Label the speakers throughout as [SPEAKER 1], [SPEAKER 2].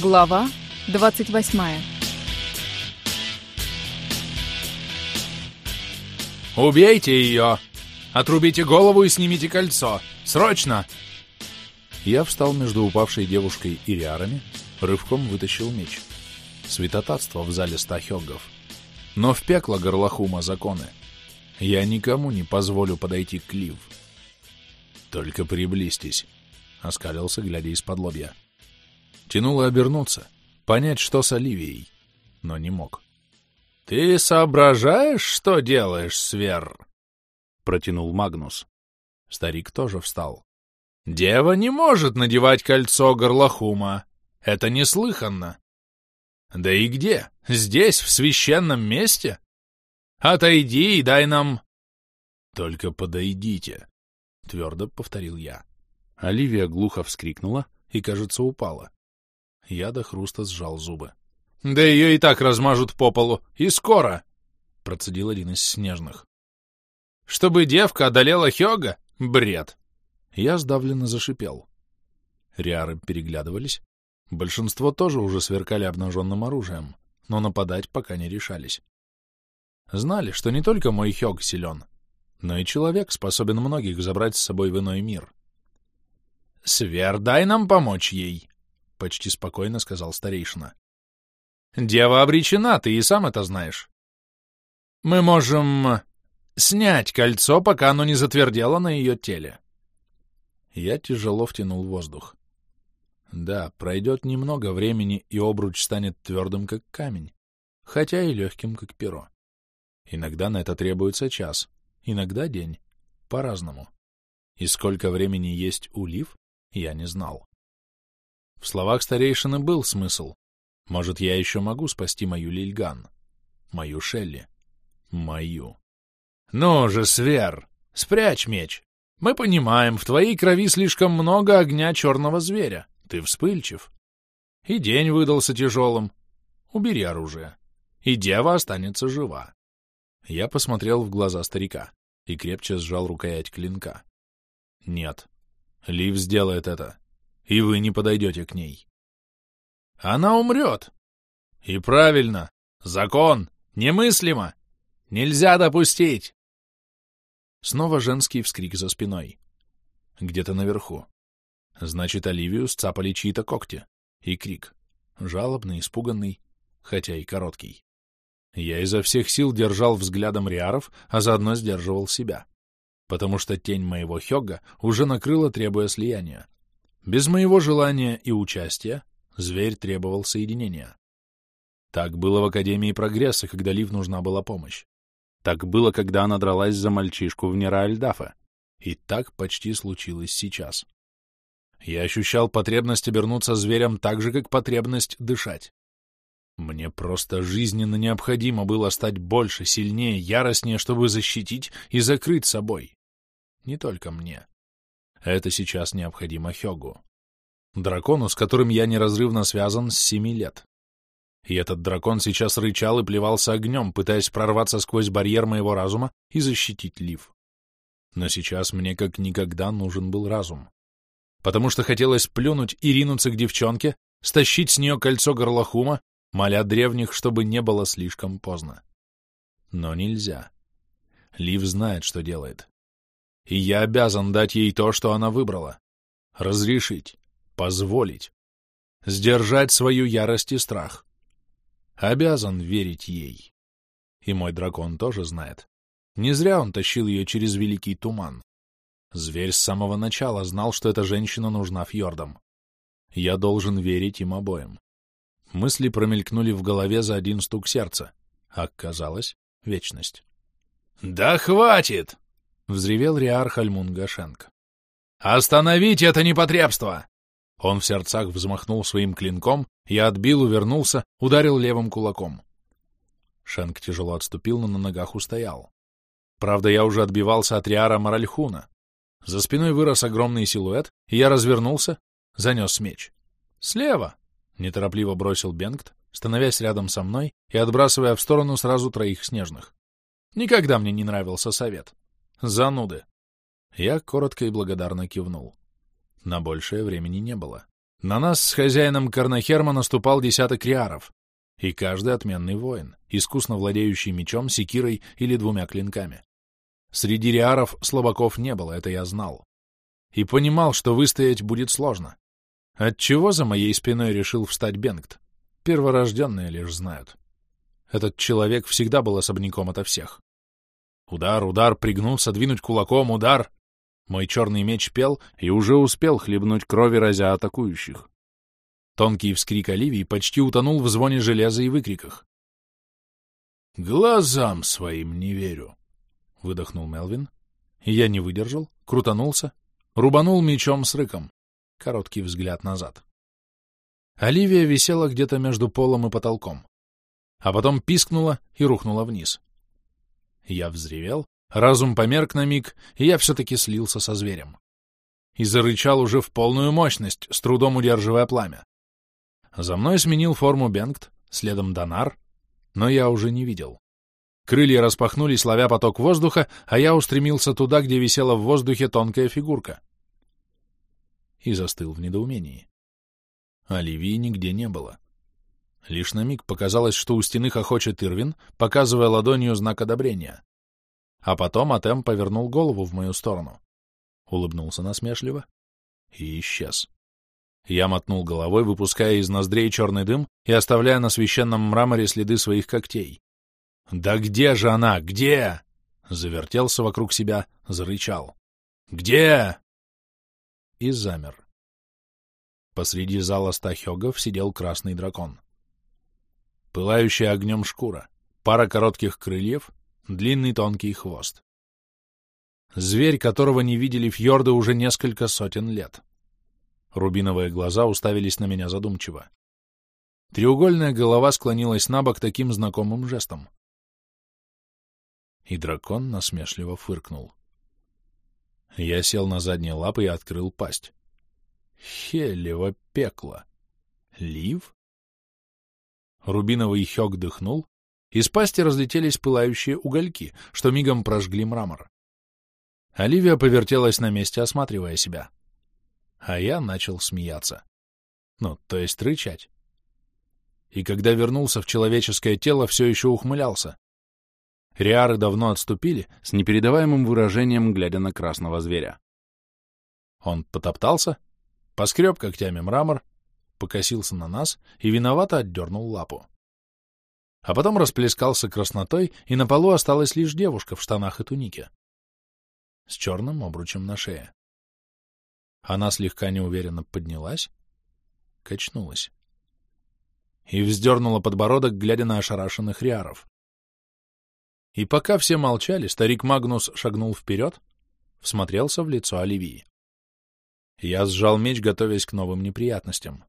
[SPEAKER 1] Глава 28
[SPEAKER 2] «Убейте ее! Отрубите голову и снимите кольцо! Срочно!» Я встал между упавшей девушкой и риарами, рывком вытащил меч. Святотатство в зале ста хёггов. Но в пекло горлохума законы. Я никому не позволю подойти к Лив. «Только приблизьтесь», — оскалился, глядя из-под лобья. Тянуло обернуться, понять, что с Оливией, но не мог. «Ты соображаешь, что делаешь, Свер?» — протянул Магнус. Старик тоже встал. «Дева не может надевать кольцо горлохума. Это неслыханно. Да и где? Здесь, в священном месте? Отойди и дай нам...» «Только подойдите», — твердо повторил я. Оливия глухо вскрикнула и, кажется, упала. Я до хруста сжал зубы. «Да ее и так размажут по полу, и скоро!» — процедил один из снежных. «Чтобы девка одолела Хёга? Бред!» Я сдавленно зашипел. Риары переглядывались. Большинство тоже уже сверкали обнаженным оружием, но нападать пока не решались. Знали, что не только мой Хёг силен, но и человек способен многих забрать с собой в иной мир. «Свер, дай нам помочь ей!» — почти спокойно сказал старейшина. Дева обречена, ты и сам это знаешь. Мы можем снять кольцо, пока оно не затвердело на ее теле. Я тяжело втянул воздух. Да, пройдет немного времени, и обруч станет твердым, как камень, хотя и легким, как перо. Иногда на это требуется час, иногда день, по-разному. И сколько времени есть у Лив, я не знал. В словах старейшины был смысл, может, я еще могу спасти мою Лильган? Мою Шелли? Мою. Ну же, Свер, спрячь меч. Мы понимаем, в твоей крови слишком много огня черного зверя. Ты вспыльчив. И день выдался тяжелым. Убери оружие. И дева останется жива. Я посмотрел в глаза старика и крепче сжал рукоять клинка. Нет. Лив сделает это, и вы не подойдете к ней. Она умрет. И правильно. Закон. Немыслимо. Нельзя допустить. Снова женский вскрик за спиной. Где-то наверху. Значит, Оливию сцапали чьи-то когти. И крик. Жалобный, испуганный, хотя и короткий. Я изо всех сил держал взглядом Риаров, а заодно сдерживал себя. Потому что тень моего Хёгга уже накрыла, требуя слияния. Без моего желания и участия Зверь требовал соединения. Так было в Академии Прогресса, когда Лив нужна была помощь. Так было, когда она дралась за мальчишку в Нера-Альдафа. И так почти случилось сейчас. Я ощущал потребность обернуться зверем так же, как потребность дышать. Мне просто жизненно необходимо было стать больше, сильнее, яростнее, чтобы защитить и закрыть собой. Не только мне. Это сейчас необходимо Хёгу. Дракону, с которым я неразрывно связан с семи лет. И этот дракон сейчас рычал и плевался огнем, пытаясь прорваться сквозь барьер моего разума и защитить Лив. Но сейчас мне как никогда нужен был разум. Потому что хотелось плюнуть и ринуться к девчонке, стащить с нее кольцо горлохума, моля древних, чтобы не было слишком поздно. Но нельзя. Лив знает, что делает. И я обязан дать ей то, что она выбрала. Разрешить позволить, сдержать свою ярость и страх. Обязан верить ей. И мой дракон тоже знает. Не зря он тащил ее через великий туман. Зверь с самого начала знал, что эта женщина нужна фьордам. Я должен верить им обоим. Мысли промелькнули в голове за один стук сердца. Оказалось, вечность. «Да хватит!» — взревел Риар Хальмун Гашенко. «Остановите это непотребство! Он в сердцах взмахнул своим клинком, я отбил, увернулся, ударил левым кулаком. Шенк тяжело отступил, но на ногах устоял. Правда, я уже отбивался от Риара Маральхуна. За спиной вырос огромный силуэт, и я развернулся, занес меч. «Слева!» — неторопливо бросил Бенгт, становясь рядом со мной и отбрасывая в сторону сразу троих снежных. Никогда мне не нравился совет. Зануды. Я коротко и благодарно кивнул. На большее времени не было. На нас с хозяином Карнахерма наступал десяток риаров, и каждый отменный воин, искусно владеющий мечом, секирой или двумя клинками. Среди риаров слабаков не было, это я знал. И понимал, что выстоять будет сложно. Отчего за моей спиной решил встать Бенгт? Перворожденные лишь знают. Этот человек всегда был особняком ото всех. Удар, удар, пригнуться, двинуть кулаком, удар. Мой черный меч пел и уже успел хлебнуть крови разя атакующих. Тонкий вскрик Оливии почти утонул в звоне железа и выкриках. «Глазам своим не верю!» — выдохнул Мелвин. Я не выдержал, крутанулся, рубанул мечом с рыком. Короткий взгляд назад. Оливия висела где-то между полом и потолком, а потом пискнула и рухнула вниз. Я взревел, разум померк на миг, и я все-таки слился со зверем. И зарычал уже в полную мощность, с трудом удерживая пламя. За мной сменил форму Бенгт, следом Донар, но я уже не видел. Крылья распахнулись, ловя поток воздуха, а я устремился туда, где висела в воздухе тонкая фигурка. И застыл в недоумении. Оливии нигде не было. Лишь на миг показалось, что у стены хохочет Ирвин, показывая ладонью знак одобрения. А потом Атем повернул голову в мою сторону. Улыбнулся насмешливо и исчез. Я мотнул головой, выпуская из ноздрей черный дым и оставляя на священном мраморе следы своих когтей. «Да где же она? Где?» Завертелся вокруг себя, зарычал. «Где?» И замер. Посреди зала стахёгов сидел красный дракон. Пылающая огнем шкура, пара коротких крыльев, длинный тонкий хвост. Зверь, которого не видели фьорды уже несколько сотен лет. Рубиновые глаза уставились на меня задумчиво. Треугольная голова склонилась на бок таким знакомым жестом. И дракон насмешливо фыркнул. Я сел на задние лапы и открыл пасть. Хелево пекло. Лив? Рубиновый хёк дыхнул, из пасти разлетелись пылающие угольки, что мигом прожгли мрамор. Оливия повертелась на месте, осматривая себя а я начал смеяться. Ну, то есть рычать. И когда вернулся в человеческое тело, все еще ухмылялся. Риары давно отступили, с непередаваемым выражением, глядя на красного зверя. Он потоптался, поскреб когтями мрамор, покосился на нас и виновато отдернул лапу. А потом расплескался краснотой, и на полу осталась лишь девушка в штанах и тунике. С черным обручем на шее. Она слегка неуверенно поднялась, качнулась и вздернула подбородок, глядя на ошарашенных риаров. И пока все молчали, старик Магнус шагнул вперед, всмотрелся в лицо Оливии. Я сжал меч, готовясь к новым неприятностям.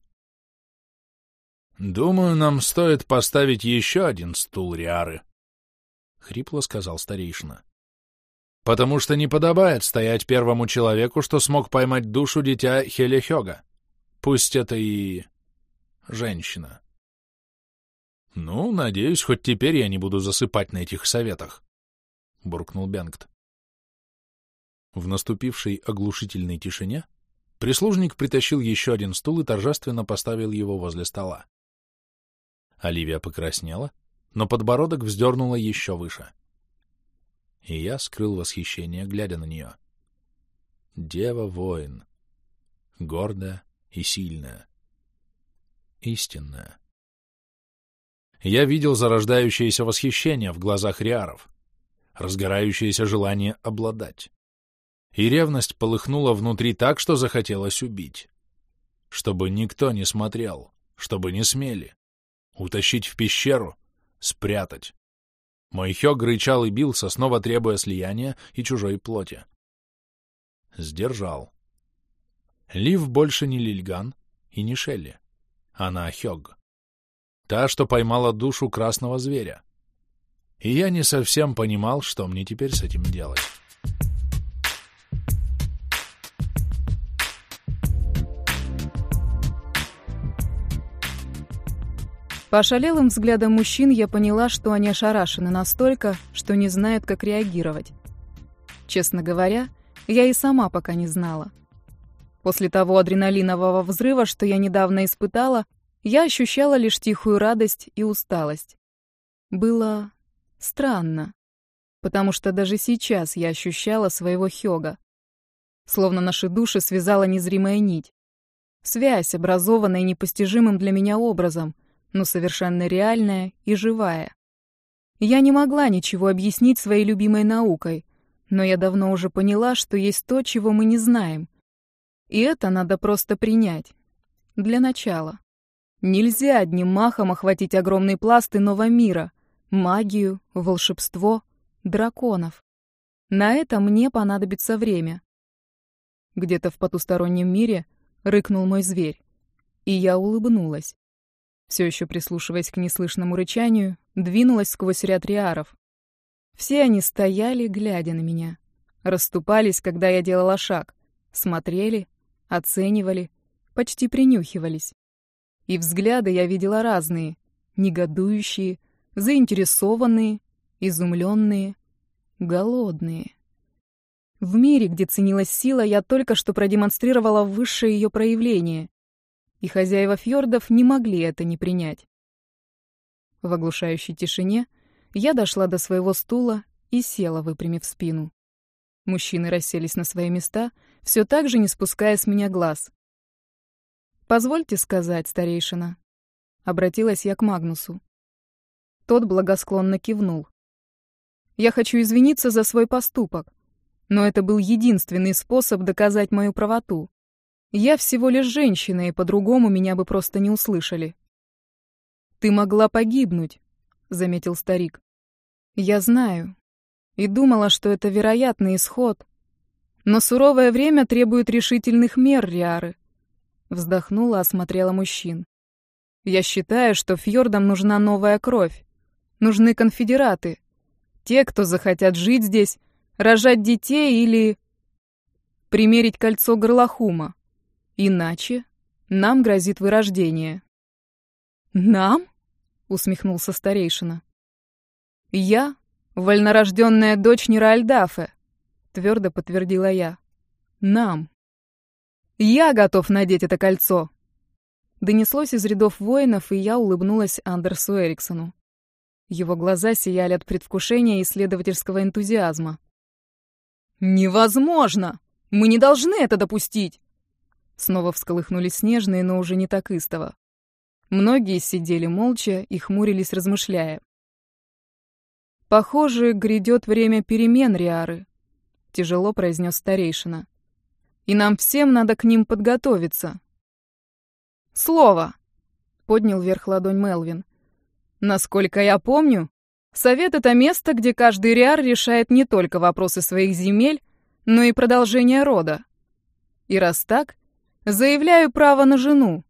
[SPEAKER 2] «Думаю, нам стоит поставить еще один стул, Риары», — хрипло сказал старейшина потому что не подобает стоять первому человеку, что смог поймать душу дитя Хелехёга. Пусть это и... женщина. «Ну, надеюсь, хоть теперь я не буду засыпать на этих советах», — буркнул Бенгт. В наступившей оглушительной тишине прислужник притащил еще один стул и торжественно поставил его возле стола. Оливия покраснела, но подбородок вздернула еще выше. — и я скрыл восхищение, глядя на нее. Дева-воин. Гордая и сильная. Истинная. Я видел зарождающееся восхищение в глазах риаров, разгорающееся желание обладать. И ревность полыхнула внутри так, что захотелось убить. Чтобы никто не смотрел, чтобы не смели. Утащить в пещеру, спрятать. Мой Хёг рычал и бился, снова требуя слияния и чужой плоти. Сдержал. Лив больше не Лильган и не Шелли. Она Хёг. Та, что поймала душу красного зверя. И я не совсем понимал, что мне теперь с этим делать.
[SPEAKER 1] По ошалелым взглядам мужчин я поняла, что они ошарашены настолько, что не знают, как реагировать. Честно говоря, я и сама пока не знала. После того адреналинового взрыва, что я недавно испытала, я ощущала лишь тихую радость и усталость. Было странно, потому что даже сейчас я ощущала своего Хёга. Словно наши души связала незримая нить. Связь, образованная непостижимым для меня образом, но совершенно реальная и живая. Я не могла ничего объяснить своей любимой наукой, но я давно уже поняла, что есть то, чего мы не знаем. И это надо просто принять. Для начала. Нельзя одним махом охватить огромный пласт иного мира, магию, волшебство, драконов. На это мне понадобится время. Где-то в потустороннем мире рыкнул мой зверь, и я улыбнулась. Все еще прислушиваясь к неслышному рычанию, двинулась сквозь ряд риаров. Все они стояли, глядя на меня. Расступались, когда я делала шаг. Смотрели, оценивали, почти принюхивались. И взгляды я видела разные. Негодующие, заинтересованные, изумленные, голодные. В мире, где ценилась сила, я только что продемонстрировала высшее ее проявление. И хозяева фьордов не могли это не принять. В оглушающей тишине я дошла до своего стула и села, выпрямив спину. Мужчины расселись на свои места, все так же не спуская с меня глаз. «Позвольте сказать, старейшина», — обратилась я к Магнусу. Тот благосклонно кивнул. «Я хочу извиниться за свой поступок. Но это был единственный способ доказать мою правоту. Я всего лишь женщина, и по-другому меня бы просто не услышали. «Ты могла погибнуть», — заметил старик. «Я знаю. И думала, что это вероятный исход. Но суровое время требует решительных мер, Риары». Вздохнула, осмотрела мужчин. «Я считаю, что фьордам нужна новая кровь. Нужны конфедераты. Те, кто захотят жить здесь, рожать детей или примерить кольцо горлохума. Иначе нам грозит вырождение. «Нам?» — усмехнулся старейшина. «Я — вольнорожденная дочь Неральдафе», — твердо подтвердила я. «Нам». «Я готов надеть это кольцо!» Донеслось из рядов воинов, и я улыбнулась Андерсу Эриксону. Его глаза сияли от предвкушения и исследовательского энтузиазма. «Невозможно! Мы не должны это допустить!» Снова всколыхнулись снежные, но уже не так истово. Многие сидели молча и хмурились, размышляя. «Похоже, грядет время перемен, Риары», — тяжело произнес старейшина. «И нам всем надо к ним подготовиться». «Слово!» — поднял вверх ладонь Мелвин. «Насколько я помню, Совет — это место, где каждый риар решает не только вопросы своих земель, но и продолжение рода. И раз так, заявляю право на жену.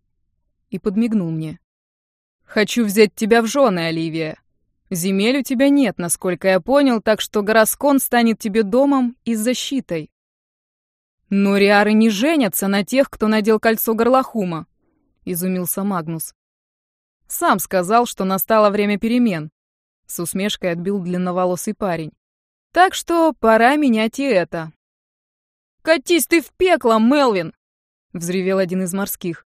[SPEAKER 1] И подмигнул мне. Хочу взять тебя в жены, Оливия. Земель у тебя нет, насколько я понял, так что Гороскон станет тебе домом и защитой. Но риары не женятся на тех, кто надел кольцо Горлахума, изумился Магнус. Сам сказал, что настало время перемен. С усмешкой отбил длинноволосый парень. Так что пора менять и это. «Катись ты в пекло, Мелвин!» — взревел один из морских.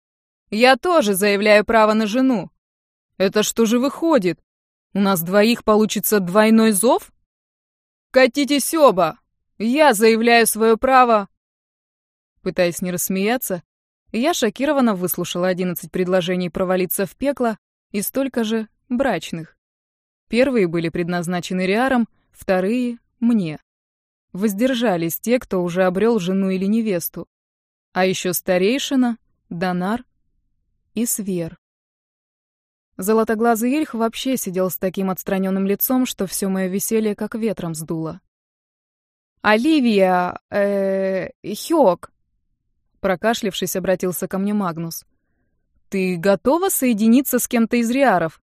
[SPEAKER 1] «Я тоже заявляю право на жену. Это что же выходит? У нас двоих получится двойной зов? Катитесь оба! Я заявляю свое право!» Пытаясь не рассмеяться, я шокированно выслушала одиннадцать предложений провалиться в пекло и столько же брачных. Первые были предназначены Риаром, вторые — мне. Воздержались те, кто уже обрел жену или невесту. А еще старейшина, Донар и Свер. Золотоглазый Ильх вообще сидел с таким отстраненным лицом, что все мое веселье как ветром сдуло. «Оливия... э... Хёк!» Прокашлившись, обратился ко мне Магнус. «Ты готова соединиться с кем-то из Риаров?»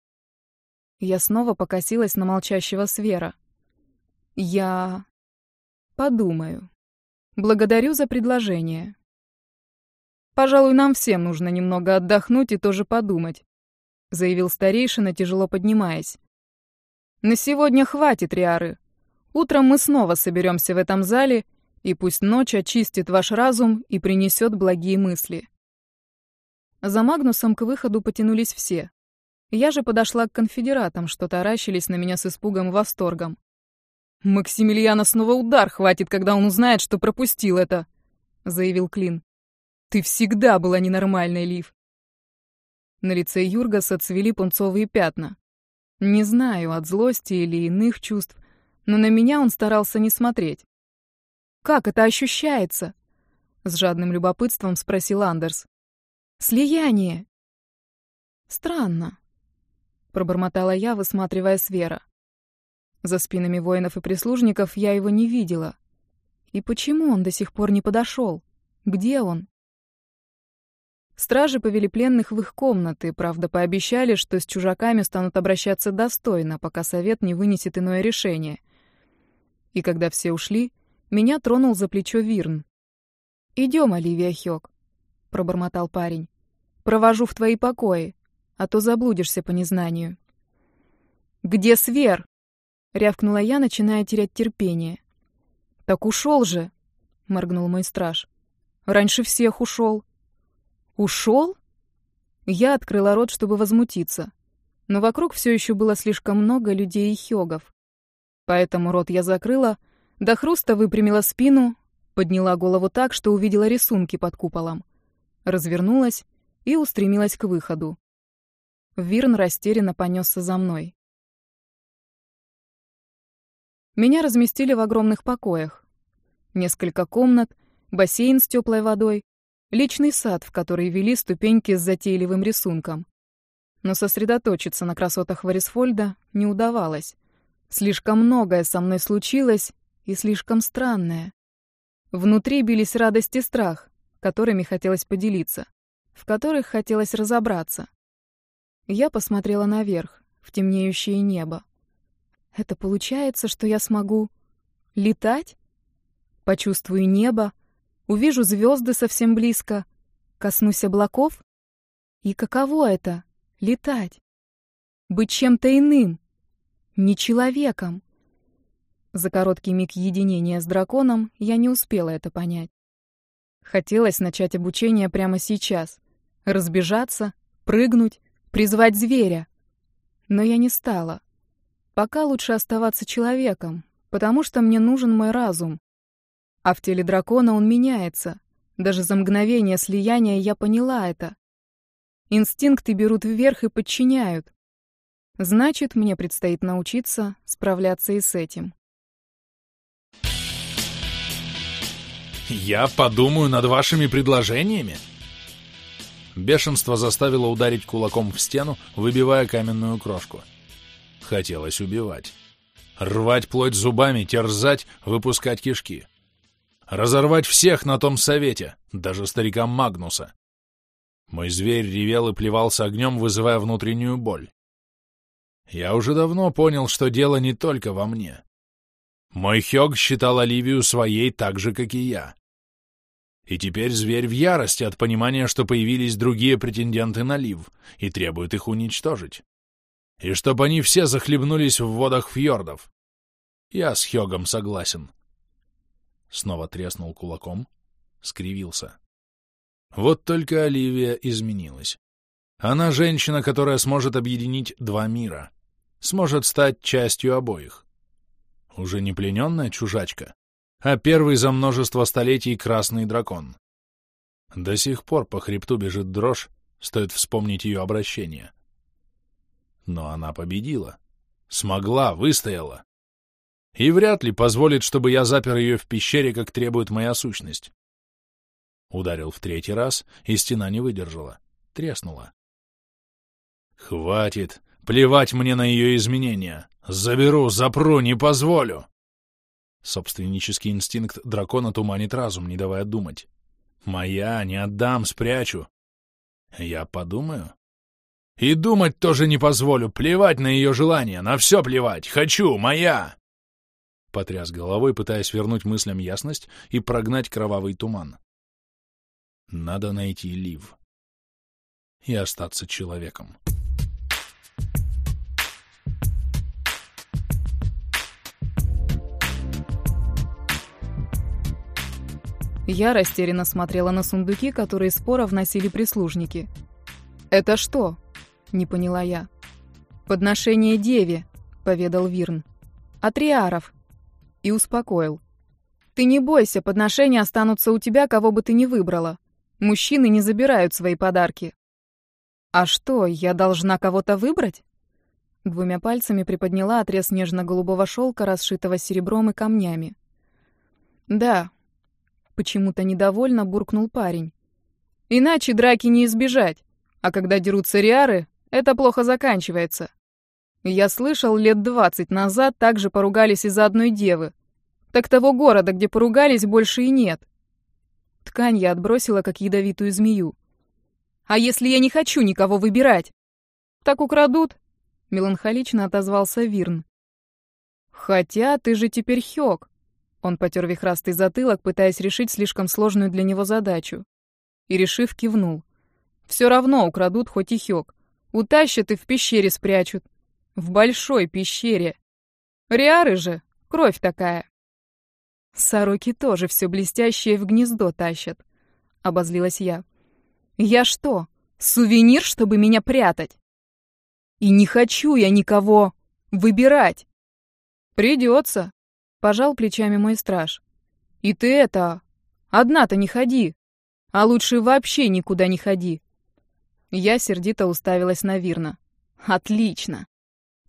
[SPEAKER 1] Я снова покосилась на молчащего Свера. Я подумаю. Благодарю за предложение. Пожалуй, нам всем нужно немного отдохнуть и тоже подумать, заявил старейшина, тяжело поднимаясь. На сегодня хватит, Риары. Утром мы снова соберемся в этом зале И пусть ночь очистит ваш разум и принесет благие мысли. За Магнусом к выходу потянулись все. Я же подошла к конфедератам, что таращились на меня с испугом и восторгом. «Максимилиана снова удар хватит, когда он узнает, что пропустил это», — заявил Клин. «Ты всегда была ненормальной, Лив». На лице Юргаса цвели пунцовые пятна. Не знаю, от злости или иных чувств, но на меня он старался не смотреть. «Как это ощущается?» — с жадным любопытством спросил Андерс. «Слияние». «Странно», — пробормотала я, высматривая Свера. За спинами воинов и прислужников я его не видела. И почему он до сих пор не подошел? Где он? Стражи повели пленных в их комнаты, правда, пообещали, что с чужаками станут обращаться достойно, пока совет не вынесет иное решение. И когда все ушли, меня тронул за плечо Вирн. «Идем, Оливия Хёк», — пробормотал парень. «Провожу в твои покои, а то заблудишься по незнанию». «Где Свер?» — рявкнула я, начиная терять терпение. «Так ушел же», — моргнул мой страж. «Раньше всех ушел». «Ушел?» Я открыла рот, чтобы возмутиться. Но вокруг все еще было слишком много людей и хёгов. Поэтому рот я закрыла — до хруста выпрямила спину, подняла голову так, что увидела рисунки под куполом. Развернулась и устремилась к выходу. Вирн растерянно понесся за мной. Меня разместили в огромных покоях. Несколько комнат, бассейн с теплой водой, личный сад, в который вели ступеньки с затейливым рисунком. Но сосредоточиться на красотах Варисфольда не удавалось. Слишком многое со мной случилось, и слишком странное. Внутри бились радость и страх, которыми хотелось поделиться, в которых хотелось разобраться. Я посмотрела наверх, в темнеющее небо. Это получается, что я смогу летать? Почувствую небо, увижу звезды совсем близко, коснусь облаков? И каково это — летать? Быть чем-то иным, не человеком. За короткий миг единения с драконом я не успела это понять. Хотелось начать обучение прямо сейчас. Разбежаться, прыгнуть, призвать зверя. Но я не стала. Пока лучше оставаться человеком, потому что мне нужен мой разум. А в теле дракона он меняется. Даже за мгновение слияния я поняла это. Инстинкты берут вверх и подчиняют. Значит, мне предстоит научиться справляться и с этим.
[SPEAKER 2] Я подумаю над вашими предложениями. Бешенство заставило ударить кулаком в стену, выбивая каменную крошку. Хотелось убивать. Рвать плоть зубами, терзать, выпускать кишки. Разорвать всех на том совете, даже старика Магнуса. Мой зверь ревел и плевался огнем, вызывая внутреннюю боль. Я уже давно понял, что дело не только во мне. Мой Хёг считал Оливию своей так же, как и я. И теперь зверь в ярости от понимания, что появились другие претенденты на Лив, и требует их уничтожить. И чтобы они все захлебнулись в водах фьордов. Я с Хёгом согласен. Снова треснул кулаком, скривился. Вот только Оливия изменилась. Она женщина, которая сможет объединить два мира, сможет стать частью обоих. Уже не плененная чужачка, а первый за множество столетий красный дракон. До сих пор по хребту бежит дрожь, стоит вспомнить ее обращение. Но она победила. Смогла, выстояла. И вряд ли позволит, чтобы я запер ее в пещере, как требует моя сущность. Ударил в третий раз, и стена не выдержала. Треснула. Хватит. Плевать мне на ее изменения. Заберу, запру, не позволю. Собственнический инстинкт дракона туманит разум, не давая думать. Моя, не отдам, спрячу. Я подумаю. И думать тоже не позволю, плевать на ее желание, на все плевать, хочу, моя. Потряс головой, пытаясь вернуть мыслям ясность и прогнать кровавый туман. Надо найти Лив и остаться человеком.
[SPEAKER 1] Я растерянно смотрела на сундуки, которые споро вносили прислужники. «Это что?» — не поняла я. «Подношение деве», — поведал Вирн. «От риаров». И успокоил. «Ты не бойся, подношения останутся у тебя, кого бы ты ни выбрала. Мужчины не забирают свои подарки». «А что, я должна кого-то выбрать?» Двумя пальцами приподняла отрез нежно-голубого шелка, расшитого серебром и камнями. «Да», — почему-то недовольно буркнул парень. «Иначе драки не избежать, а когда дерутся риары, это плохо заканчивается. Я слышал, лет двадцать назад также поругались из-за одной девы. Так того города, где поругались, больше и нет. Ткань я отбросила, как ядовитую змею. А если я не хочу никого выбирать? Так украдут, меланхолично отозвался Вирн. Хотя ты же теперь Хёк. Он потер вихрастый затылок, пытаясь решить слишком сложную для него задачу. И, решив, кивнул. Все равно украдут хоть и Хёк. Утащат и в пещере спрячут. В большой пещере. Риары же, кровь такая. Сороки тоже все блестящее в гнездо тащат. Обозлилась я. Я что, сувенир, чтобы меня прятать? И не хочу я никого выбирать. Придется, пожал плечами мой страж. И ты это, одна-то не ходи. А лучше вообще никуда не ходи. Я сердито уставилась на Вирна. Отлично.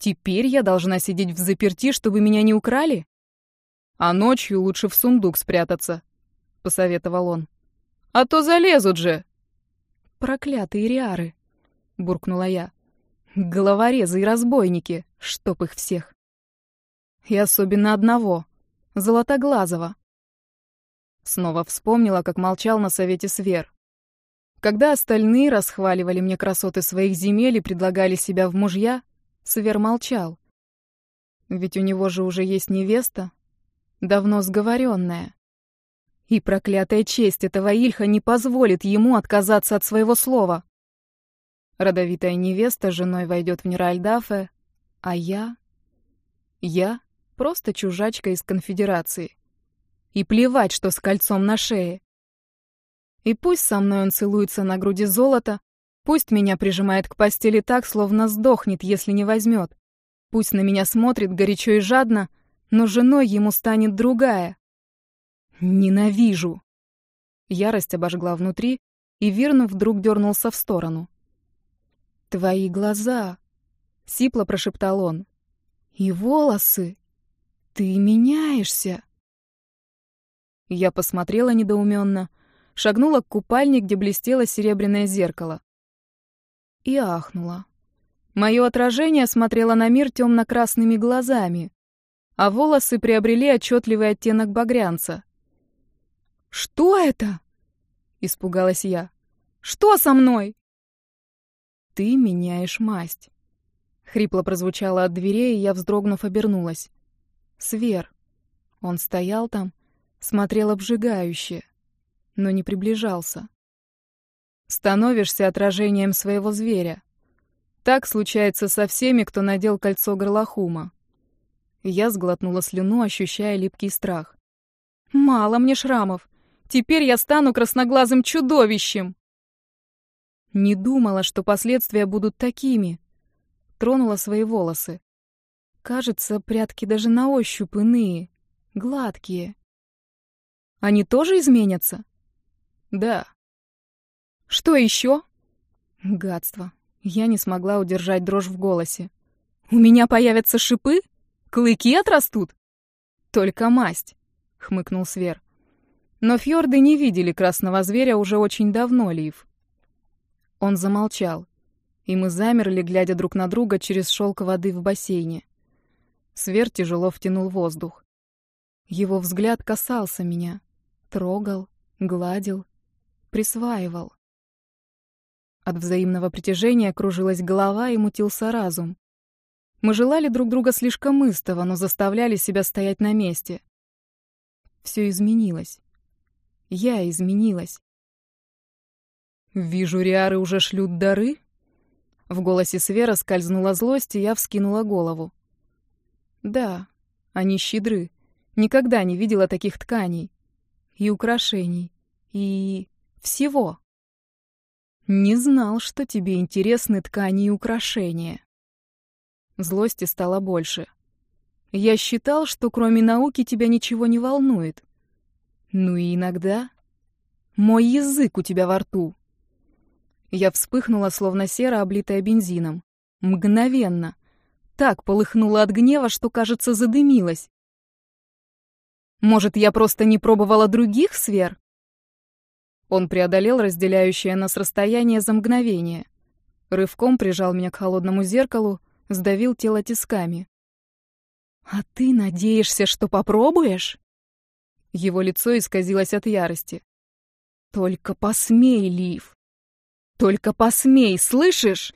[SPEAKER 1] Теперь я должна сидеть в заперти, чтобы меня не украли? А ночью лучше в сундук спрятаться, посоветовал он. А то залезут же. Проклятые риары, буркнула я. Головорезы и разбойники, чтоб их всех. И особенно одного, Золотоглазого. Снова вспомнила, как молчал на совете Свер. Когда остальные расхваливали мне красоты своих земель и предлагали себя в мужья, Свер молчал. Ведь у него же уже есть невеста, давно сговоренная. И проклятая честь этого Ильха не позволит ему отказаться от своего слова. Родовитая невеста женой войдет в Неральдафе, а я... Я просто чужачка из конфедерации. И плевать, что с кольцом на шее. И пусть со мной он целуется на груди золота, пусть меня прижимает к постели так, словно сдохнет, если не возьмет. Пусть на меня смотрит горячо и жадно, но женой ему станет другая. Ненавижу. Ярость обожгла внутри, и Вирн вдруг дернулся в сторону. «Твои глаза!» — сипло прошептал он. «И волосы! Ты меняешься!» Я посмотрела недоуменно, шагнула к купальне, где блестело серебряное зеркало. И ахнула. Мое отражение смотрело на мир темно-красными глазами, а волосы приобрели отчетливый оттенок багрянца. «Что это?» — испугалась я. «Что со мной?» «Ты меняешь масть». Хрипло прозвучало от дверей, и я, вздрогнув, обернулась. «Свер». Он стоял там, смотрел обжигающе, но не приближался. Становишься отражением своего зверя. Так случается со всеми, кто надел кольцо горлохума. Я сглотнула слюну, ощущая липкий страх. «Мало мне шрамов. Теперь я стану красноглазым чудовищем!» Не думала, что последствия будут такими. Тронула свои волосы. Кажется, прятки даже на ощупь иные, гладкие. Они тоже изменятся? Да. Что еще? Гадство. Я не смогла удержать дрожь в голосе. У меня появятся шипы? Клыки отрастут? Только масть, хмыкнул Свер. Но фьорды не видели красного зверя уже очень давно, Лив. Он замолчал, и мы замерли, глядя друг на друга через шелк воды в бассейне. Свер тяжело втянул воздух. Его взгляд касался меня, трогал, гладил, присваивал. От взаимного притяжения кружилась голова и мутился разум. Мы желали друг друга слишком истово, но заставляли себя стоять на месте. Все изменилось. Я изменилась. «Вижу, риары уже шлют дары?» В голосе Свера скользнула злость, и я вскинула голову. «Да, они щедры. Никогда не видела таких тканей. и украшений, и всего. Не знал, что тебе интересны ткани и украшения. Злости стало больше. Я считал, что кроме науки тебя ничего не волнует. Ну и иногда... Мой язык у тебя во рту. Я вспыхнула, словно сера, облитая бензином. Мгновенно. Так полыхнула от гнева, что, кажется, задымилась. Может, я просто не пробовала других сфер? Он преодолел разделяющее нас расстояние за мгновение. Рывком прижал меня к холодному зеркалу, сдавил тело тисками. «А ты надеешься, что попробуешь?» Его лицо исказилось от ярости. «Только посмей, Лив! Только посмей, слышишь?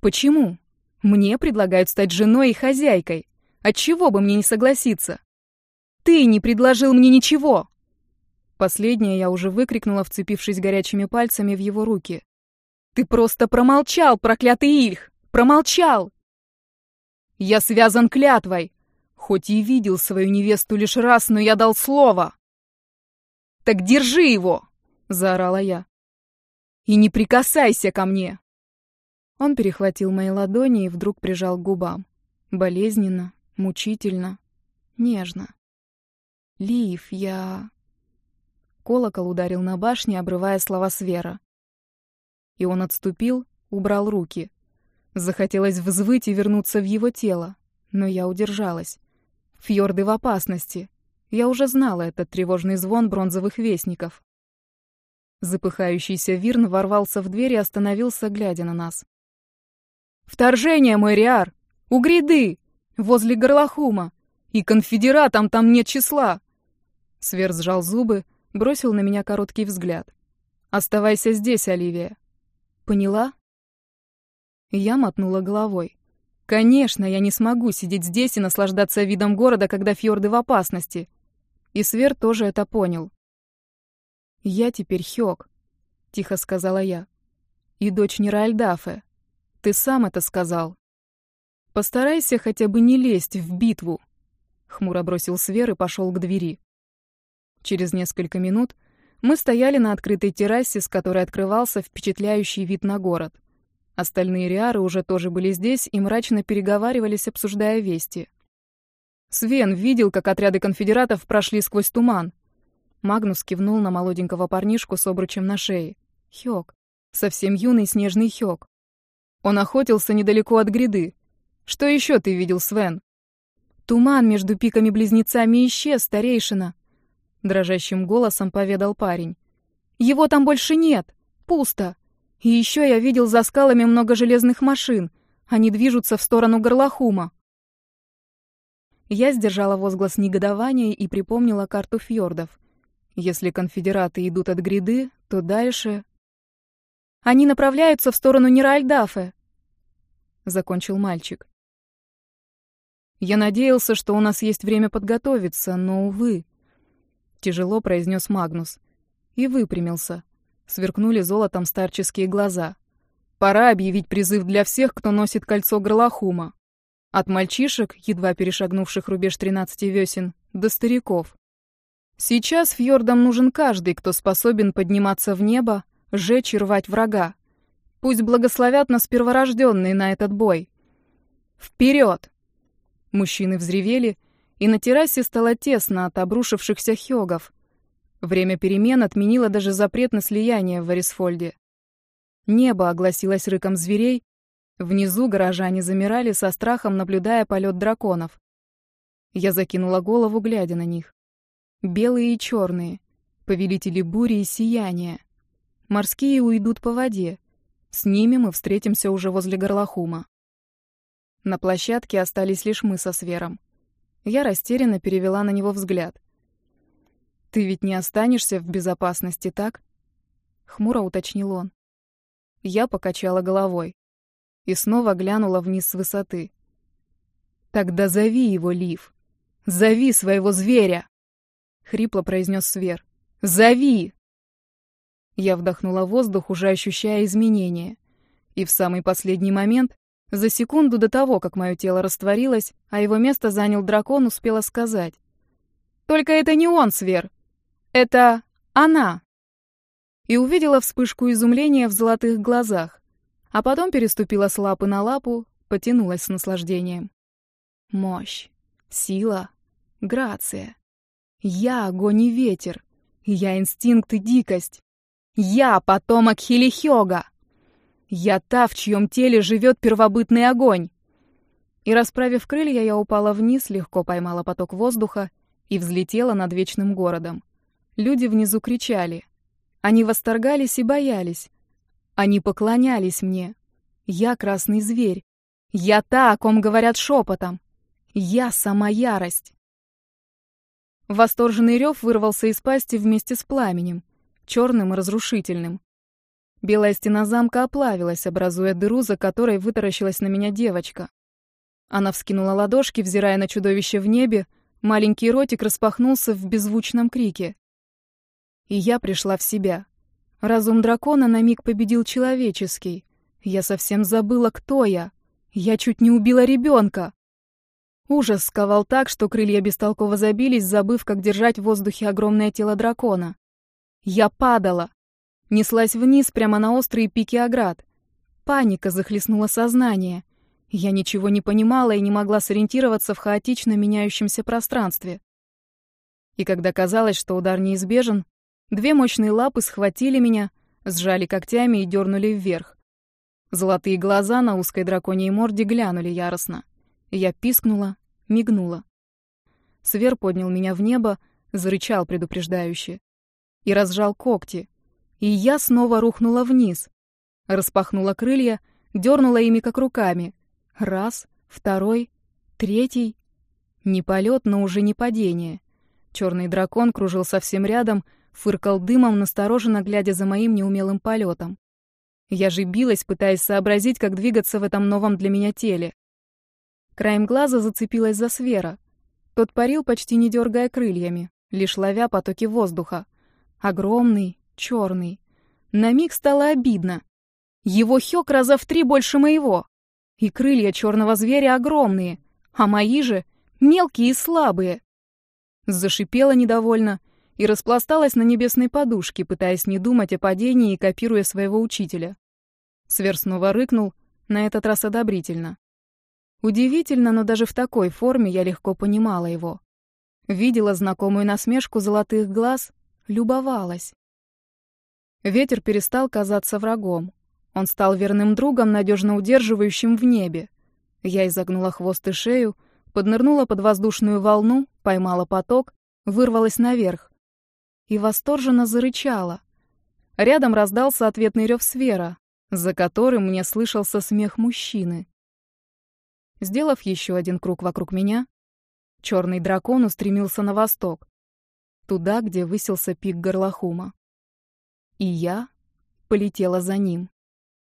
[SPEAKER 1] Почему? Мне предлагают стать женой и хозяйкой. Отчего бы мне не согласиться? Ты не предложил мне ничего!» Последнее я уже выкрикнула, вцепившись горячими пальцами в его руки. «Ты просто промолчал, проклятый Ильх! Промолчал!» «Я связан клятвой, хоть и видел свою невесту лишь раз, но я дал слово!» «Так держи его!» — заорала я. «И не прикасайся ко мне!» Он перехватил мои ладони и вдруг прижал к губам. Болезненно, мучительно, нежно. «Лив, я...» Колокол ударил на башне, обрывая слова Свера. И он отступил, убрал руки. Захотелось взвыть и вернуться в его тело, но я удержалась. Фьорды в опасности. Я уже знала этот тревожный звон бронзовых вестников. Запыхающийся Вирн ворвался в дверь и остановился, глядя на нас. «Вторжение, Мэриар! У гряды! Возле Горлахума! И конфедератам там нет числа!» Свер сжал зубы, бросил на меня короткий взгляд. «Оставайся здесь, Оливия». «Поняла?» Я мотнула головой. «Конечно, я не смогу сидеть здесь и наслаждаться видом города, когда фьорды в опасности». И Свер тоже это понял. «Я теперь Хёк», — тихо сказала я. «И дочь Неральдафе. Ты сам это сказал. Постарайся хотя бы не лезть в битву», — хмуро бросил Свер и пошел к двери. Через несколько минут мы стояли на открытой террасе, с которой открывался впечатляющий вид на город. Остальные риары уже тоже были здесь и мрачно переговаривались, обсуждая вести. Свен видел, как отряды конфедератов прошли сквозь туман. Магнус кивнул на молоденького парнишку с обручем на шее. Хёк. Совсем юный снежный Хёк. Он охотился недалеко от гряды. Что еще ты видел, Свен? Туман между пиками-близнецами исчез, старейшина. Дрожащим голосом поведал парень. Его там больше нет. Пусто. И еще я видел за скалами много железных машин. Они движутся в сторону Горлахума. Я сдержала возглас негодования и припомнила карту фьордов. Если конфедераты идут от гряды, то дальше... Они направляются в сторону Неральдафе, закончил мальчик. Я надеялся, что у нас есть время подготовиться, но, увы. Тяжело произнес Магнус. И выпрямился. Сверкнули золотом старческие глаза. Пора объявить призыв для всех, кто носит кольцо Горлахума. От мальчишек, едва перешагнувших рубеж тринадцати весен, до стариков. Сейчас фьордам нужен каждый, кто способен подниматься в небо, жечь и рвать врага. Пусть благословят нас перворожденные на этот бой. Вперед! Мужчины взревели, и на террасе стало тесно от обрушившихся хёгов. Время перемен отменило даже запрет на слияние в Варисфольде. Небо огласилось рыком зверей, внизу горожане замирали со страхом, наблюдая полет драконов. Я закинула голову, глядя на них. Белые и черные, повелители бури и сияния. Морские уйдут по воде. С ними мы встретимся уже возле Горлахума. На площадке остались лишь мы со Свером. Я растерянно перевела на него взгляд. «Ты ведь не останешься в безопасности, так?» Хмуро уточнил он. Я покачала головой и снова глянула вниз с высоты. «Тогда зови его, Лив! Зови своего зверя!» Хрипло произнес Свер. «Зови!» Я вдохнула воздух, уже ощущая изменения. И в самый последний момент за секунду до того, как мое тело растворилось, а его место занял дракон, успела сказать. «Только это не он, Свер! Это она!» И увидела вспышку изумления в золотых глазах, а потом переступила с лапы на лапу, потянулась с наслаждением. Мощь, сила, грация. Я огонь и ветер. Я инстинкт и дикость. Я потомок Хилихёга. Я та, в чьем теле живет первобытный огонь. И расправив крылья, я упала вниз, легко поймала поток воздуха и взлетела над вечным городом. Люди внизу кричали. Они восторгались и боялись. Они поклонялись мне. Я красный зверь. Я та, о ком говорят шепотом. Я сама ярость. Восторженный рев вырвался из пасти вместе с пламенем, черным и разрушительным. Белая стена замка оплавилась, образуя дыру, за которой вытаращилась на меня девочка. Она вскинула ладошки, взирая на чудовище в небе, маленький ротик распахнулся в беззвучном крике. И я пришла в себя. Разум дракона на миг победил человеческий. Я совсем забыла, кто я. Я чуть не убила ребенка. Ужас сковал так, что крылья бестолково забились, забыв, как держать в воздухе огромное тело дракона. Я падала. Неслась вниз прямо на острые пики оград. Паника захлестнула сознание. Я ничего не понимала и не могла сориентироваться в хаотично меняющемся пространстве. И когда казалось, что удар неизбежен, две мощные лапы схватили меня, сжали когтями и дернули вверх. Золотые глаза на узкой драконьей морде глянули яростно. Я пискнула, мигнула. Свер поднял меня в небо, зарычал предупреждающе. И разжал когти. И я снова рухнула вниз. Распахнула крылья, дернула ими как руками. Раз, второй, третий. Не полет, но уже не падение. Черный дракон кружил совсем рядом, фыркал дымом, настороженно глядя за моим неумелым полетом. Я же билась, пытаясь сообразить, как двигаться в этом новом для меня теле. Краем глаза зацепилась за Свера. Тот парил, почти не дергая крыльями, лишь ловя потоки воздуха. Огромный, черный. На миг стало обидно. Его хёк раза в три больше моего. И крылья черного зверя огромные, а мои же мелкие и слабые. Зашипела недовольно и распласталась на небесной подушке, пытаясь не думать о падении и копируя своего учителя. Свер снова рыкнул, на этот раз одобрительно. Удивительно, но даже в такой форме я легко понимала его. Видела знакомую насмешку золотых глаз, любовалась. Ветер перестал казаться врагом. Он стал верным другом, надежно удерживающим в небе. Я изогнула хвост и шею, поднырнула под воздушную волну, поймала поток, вырвалась наверх. И восторженно зарычала. Рядом раздался ответный рев свера, за которым мне слышался смех мужчины. Сделав еще один круг вокруг меня, черный дракон устремился на восток, туда, где высился пик Горлахума. И я полетела за ним.